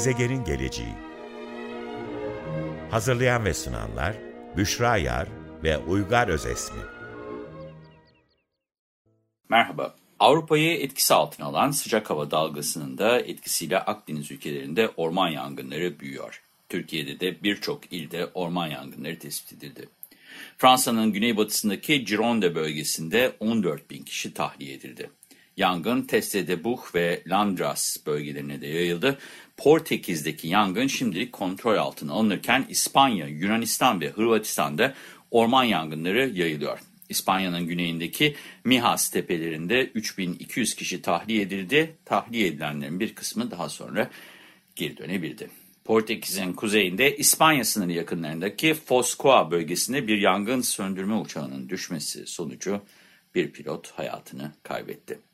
Gezegenin geleceği Hazırlayan ve sunanlar Büşra Yar ve Uygar Özesmi Merhaba. Avrupa'yı etkisi altına alan sıcak hava dalgasının da etkisiyle Akdeniz ülkelerinde orman yangınları büyüyor. Türkiye'de de birçok ilde orman yangınları tespit edildi. Fransa'nın güneybatısındaki Gironde bölgesinde 14 bin kişi tahliye edildi. Yangın Teste de Buch ve Landras bölgelerine de yayıldı. Portekiz'deki yangın şimdilik kontrol altına alınırken İspanya, Yunanistan ve Hırvatistan'da orman yangınları yayılıyor. İspanya'nın güneyindeki Mijas tepelerinde 3200 kişi tahliye edildi. Tahliye edilenlerin bir kısmı daha sonra geri dönebildi. Portekiz'in kuzeyinde İspanya sınırı yakınlarındaki Foscoa bölgesinde bir yangın söndürme uçağının düşmesi sonucu bir pilot hayatını kaybetti.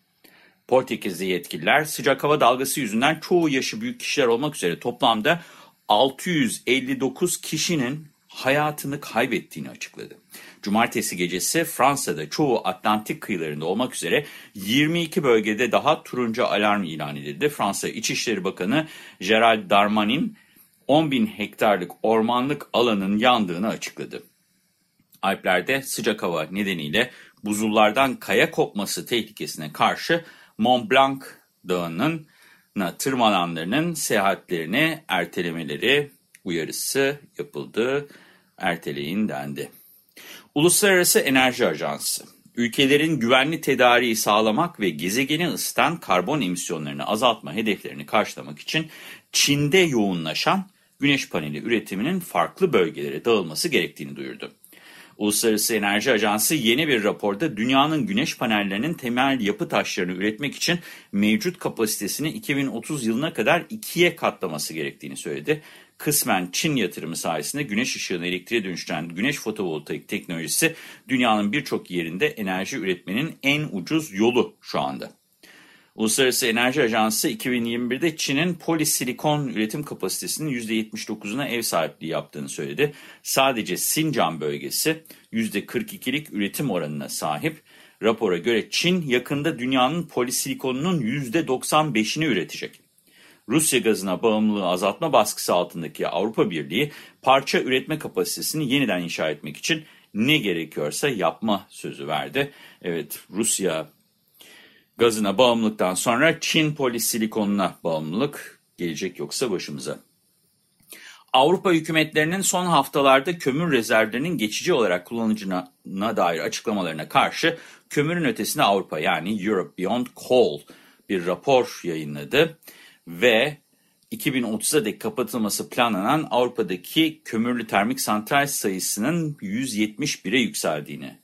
Portekizli yetkililer sıcak hava dalgası yüzünden çoğu yaşı büyük kişiler olmak üzere toplamda 659 kişinin hayatını kaybettiğini açıkladı. Cumartesi gecesi Fransa'da çoğu Atlantik kıyılarında olmak üzere 22 bölgede daha turuncu alarm ilan edildi. Fransa İçişleri Bakanı Gerald Darmanin 10 bin hektarlık ormanlık alanın yandığını açıkladı. Alplerde sıcak hava nedeniyle buzullardan kaya kopması tehlikesine karşı Mont Blanc Dağı'nın tırmananlarının seyahatlerini ertelemeleri uyarısı yapıldı. Erteleyin dendi. Uluslararası Enerji Ajansı, ülkelerin güvenli tedariği sağlamak ve gezegeni ısıtan karbon emisyonlarını azaltma hedeflerini karşılamak için Çin'de yoğunlaşan güneş paneli üretiminin farklı bölgelere dağılması gerektiğini duyurdu. Uluslararası Enerji Ajansı yeni bir raporda dünyanın güneş panellerinin temel yapı taşlarını üretmek için mevcut kapasitesini 2030 yılına kadar ikiye katlaması gerektiğini söyledi. Kısmen Çin yatırımı sayesinde güneş ışığını elektriğe dönüştüren güneş fotovoltaik teknolojisi dünyanın birçok yerinde enerji üretmenin en ucuz yolu şu anda. Uluslararası Enerji Ajansı 2021'de Çin'in polisilikon üretim kapasitesinin %79'una ev sahipliği yaptığını söyledi. Sadece Sincan bölgesi %42'lik üretim oranına sahip. Rapora göre Çin yakında dünyanın polisilikonunun %95'ini üretecek. Rusya gazına bağımlılığı azaltma baskısı altındaki Avrupa Birliği parça üretme kapasitesini yeniden inşa etmek için ne gerekiyorsa yapma sözü verdi. Evet Rusya gazına bağımlılıktan sonra Çin polisilikonuna bağımlılık gelecek yoksa başımıza. Avrupa hükümetlerinin son haftalarda kömür rezervlerinin geçici olarak kullanıcına dair açıklamalarına karşı kömürün ötesinde Avrupa yani Europe Beyond Coal bir rapor yayınladı ve 2030'a dek kapatılması planlanan Avrupa'daki kömürlü termik santral sayısının 171'e yükseldiğini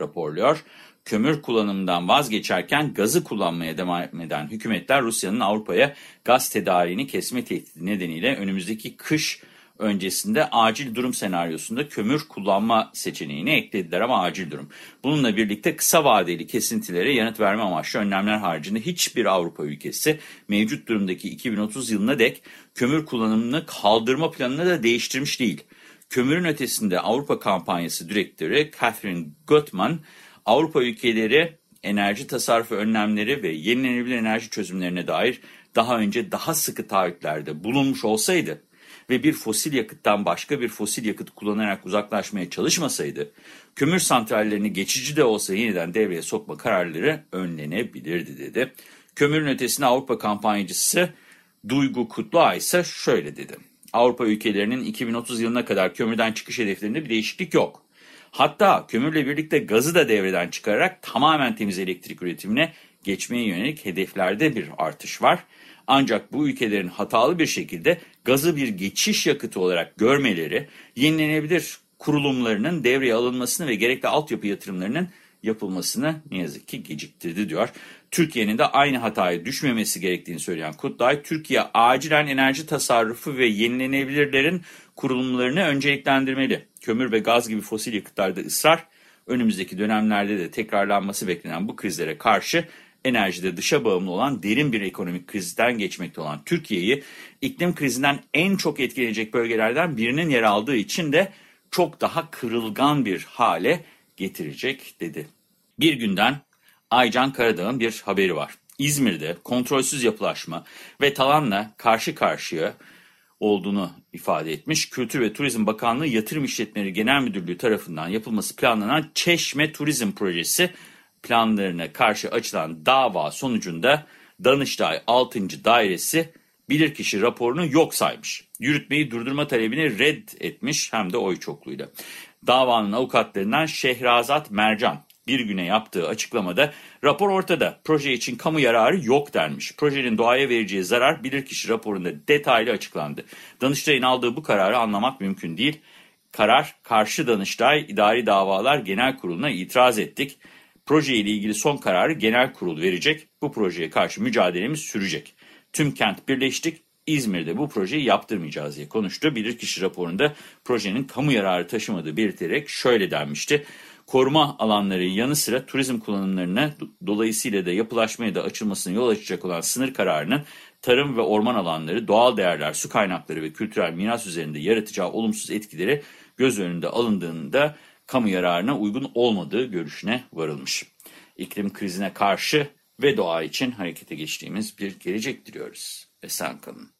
raporluyor kömür kullanımından vazgeçerken gazı kullanmaya devam eden hükümetler Rusya'nın Avrupa'ya gaz tedariğini kesme tehdidi nedeniyle önümüzdeki kış öncesinde acil durum senaryosunda kömür kullanma seçeneğini eklediler ama acil durum. Bununla birlikte kısa vadeli kesintilere yanıt verme amaçlı önlemler haricinde hiçbir Avrupa ülkesi mevcut durumdaki 2030 yılına dek kömür kullanımını kaldırma planını da değiştirmiş değil. Kömürün ötesinde Avrupa kampanyası direktörü Catherine Gutmann, Avrupa ülkeleri enerji tasarrufu önlemleri ve yenilenebilir enerji çözümlerine dair daha önce daha sıkı taahhütlerde bulunmuş olsaydı ve bir fosil yakıttan başka bir fosil yakıt kullanarak uzaklaşmaya çalışmasaydı, kömür santrallerini geçici de olsa yeniden devreye sokma kararları önlenebilirdi dedi. Kömürün ötesine Avrupa kampanyacısı Duygu Kutluay ise şöyle dedi. Avrupa ülkelerinin 2030 yılına kadar kömürden çıkış hedeflerinde bir değişiklik yok. Hatta kömürle birlikte gazı da devreden çıkararak tamamen temiz elektrik üretimine geçmeye yönelik hedeflerde bir artış var. Ancak bu ülkelerin hatalı bir şekilde gazı bir geçiş yakıtı olarak görmeleri, yenilenebilir kurulumlarının devreye alınmasını ve gerekli altyapı yatırımlarının yapılmasını ne yazık ki geciktirdi diyor. Türkiye'nin de aynı hataya düşmemesi gerektiğini söyleyen Kutlay, Türkiye acilen enerji tasarrufu ve yenilenebilirlerin kurulumlarını önceliklendirmeli. Kömür ve gaz gibi fosil yakıtlarda ısrar, önümüzdeki dönemlerde de tekrarlanması beklenen bu krizlere karşı enerjide dışa bağımlı olan derin bir ekonomik krizden geçmekte olan Türkiye'yi iklim krizinden en çok etkilenecek bölgelerden birinin yer aldığı için de çok daha kırılgan bir hale getirecek dedi. Bir günden Aycan Karadağ'ın bir haberi var. İzmir'de kontrolsüz yapılaşma ve talanla karşı karşıya olduğunu ifade etmiş. Kültür ve Turizm Bakanlığı Yatırım İşletmeleri Genel Müdürlüğü tarafından yapılması planlanan Çeşme Turizm Projesi planlarına karşı açılan dava sonucunda Danıştay 6. Dairesi bilirkişi raporunu yok saymış. Yürütmeyi durdurma talebini red etmiş hem de oy çokluğuyla. Davanın avukatlarından Şehrazat Mercan bir güne yaptığı açıklamada rapor ortada. Proje için kamu yararı yok denmiş. Projenin doğaya vereceği zarar bilirkişi raporunda detaylı açıklandı. Danıştay'ın aldığı bu kararı anlamak mümkün değil. Karar karşı Danıştay İdari Davalar Genel Kurulu'na itiraz ettik. Proje ile ilgili son kararı genel kurul verecek. Bu projeye karşı mücadelemiz sürecek. Tüm kent birleştik. İzmir'de bu projeyi yaptırmayacağız diye konuştu. Bilirkişi raporunda projenin kamu yararı taşımadığı belirterek şöyle denmişti. Koruma alanları yanı sıra turizm kullanımlarına dolayısıyla da yapılaşmaya da açılmasına yol açacak olan sınır kararının tarım ve orman alanları, doğal değerler, su kaynakları ve kültürel miras üzerinde yaratacağı olumsuz etkileri göz önünde alındığında kamu yararına uygun olmadığı görüşüne varılmış. İklim krizine karşı ve doğa için harekete geçtiğimiz bir gelecek diliyoruz. Esen kalın.